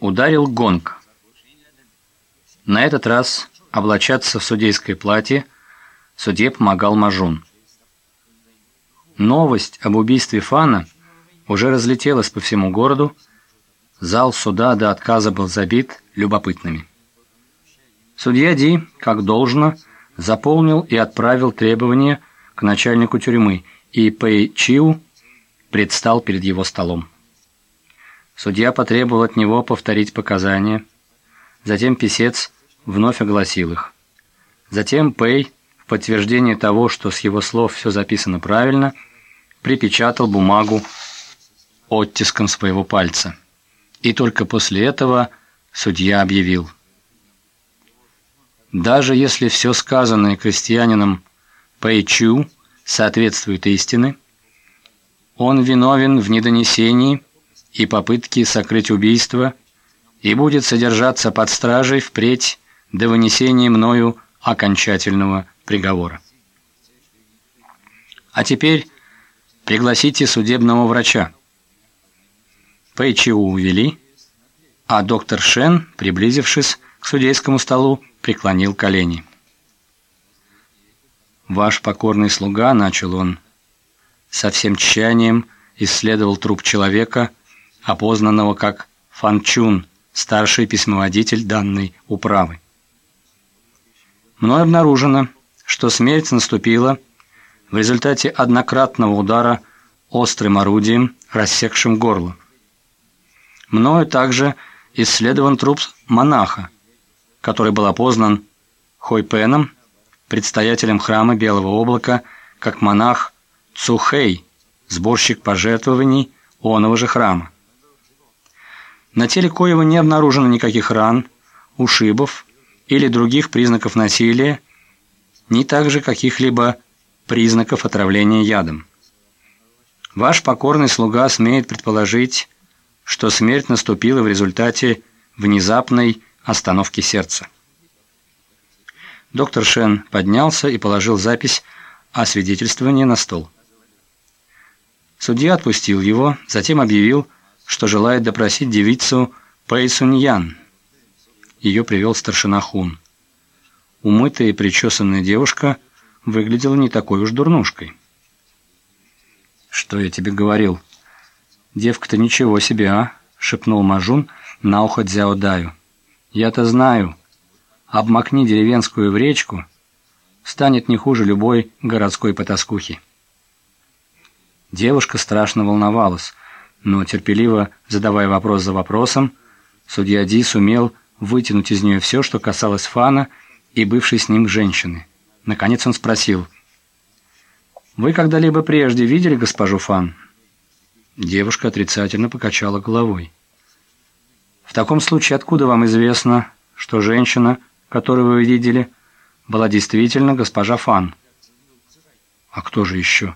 Ударил гонг. На этот раз облачаться в судейское платье судье помогал Мажун. Новость об убийстве Фана уже разлетелась по всему городу, зал суда до отказа был забит любопытными. Судья Ди, как должно, заполнил и отправил требования к начальнику тюрьмы, и Пэй Чиу предстал перед его столом. Судья потребовал от него повторить показания. Затем писец вновь огласил их. Затем Пэй, в подтверждение того, что с его слов все записано правильно, припечатал бумагу оттиском своего пальца. И только после этого судья объявил. Даже если все сказанное крестьянином Пэй Чу соответствует истине, он виновен в недонесении и попытке сокрыть убийство и будет содержаться под стражей впредь до вынесения мною окончательного приговора. А теперь пригласите судебного врача. Пэйчиу увели, а доктор Шен, приблизившись к судейскому столу, преклонил колени. «Ваш покорный слуга», — начал он, — со всем тщанием исследовал труп человека, опознанного как Фан Чун, старший письмоводитель данной управы. Мной обнаружено, что смерть наступила в результате однократного удара острым орудием, рассекшим горло. Мною также исследован труп монаха, который был опознан Хойпеном, предстоятелем храма Белого облака, как монах Цухэй, сборщик пожертвований оного же храма. На теле Коева не обнаружено никаких ран, ушибов или других признаков насилия, ни также каких-либо признаков отравления ядом. Ваш покорный слуга смеет предположить, что смерть наступила в результате внезапной остановки сердца. Доктор Шен поднялся и положил запись о свидетельствовании на стол. Судья отпустил его, затем объявил, что желает допросить девицу Пэй Суньян. Ее привел старшина Хун. Умытая и причесанная девушка выглядела не такой уж дурнушкой. «Что я тебе говорил?» «Девка-то ничего себе, а?» — шепнул Мажун на ухо Дзяо Даю. «Я-то знаю. Обмакни деревенскую в речку, станет не хуже любой городской потаскухи». Девушка страшно волновалась, но терпеливо задавая вопрос за вопросом, судья Ди сумел вытянуть из нее все, что касалось Фана и бывшей с ним женщины. Наконец он спросил, «Вы когда-либо прежде видели госпожу Фан?» Девушка отрицательно покачала головой. «В таком случае откуда вам известно, что женщина, которую вы видели, была действительно госпожа Фан?» «А кто же еще?»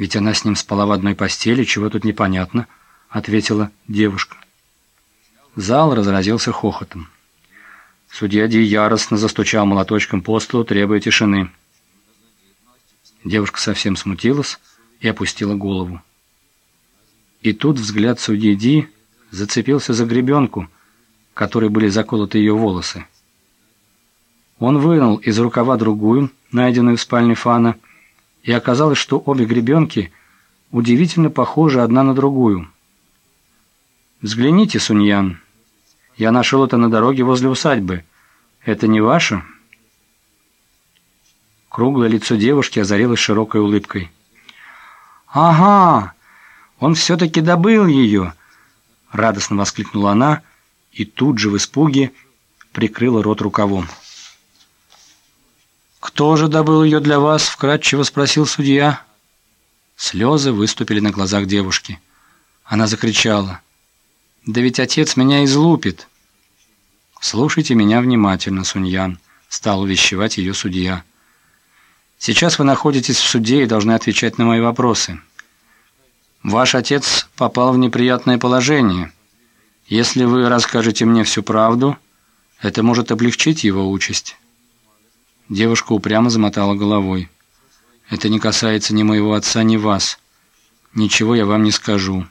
Ведь она с ним спала в одной постели, чего тут непонятно, ответила девушка. Зал разразился хохотом. Судья Ди яростно застучал молоточком по столу, требуя тишины. Девушка совсем смутилась и опустила голову. И тут взгляд судьи Ди зацепился за гребенку, которой были заколоты ее волосы. Он вынул из рукава другую, найденную в спальне Фана, и оказалось, что обе гребенки удивительно похожи одна на другую. «Взгляните, Суньян, я нашел это на дороге возле усадьбы. Это не ваше?» Круглое лицо девушки озарилось широкой улыбкой. «Ага, он все-таки добыл ее!» Радостно воскликнула она и тут же в испуге прикрыла рот рукавом. «Кто же добыл ее для вас?» — вкратчиво спросил судья. Слезы выступили на глазах девушки. Она закричала. «Да ведь отец меня излупит!» «Слушайте меня внимательно, Суньян», — стал увещевать ее судья. «Сейчас вы находитесь в суде и должны отвечать на мои вопросы. Ваш отец попал в неприятное положение. Если вы расскажете мне всю правду, это может облегчить его участь». Девушка упрямо замотала головой. «Это не касается ни моего отца, ни вас. Ничего я вам не скажу».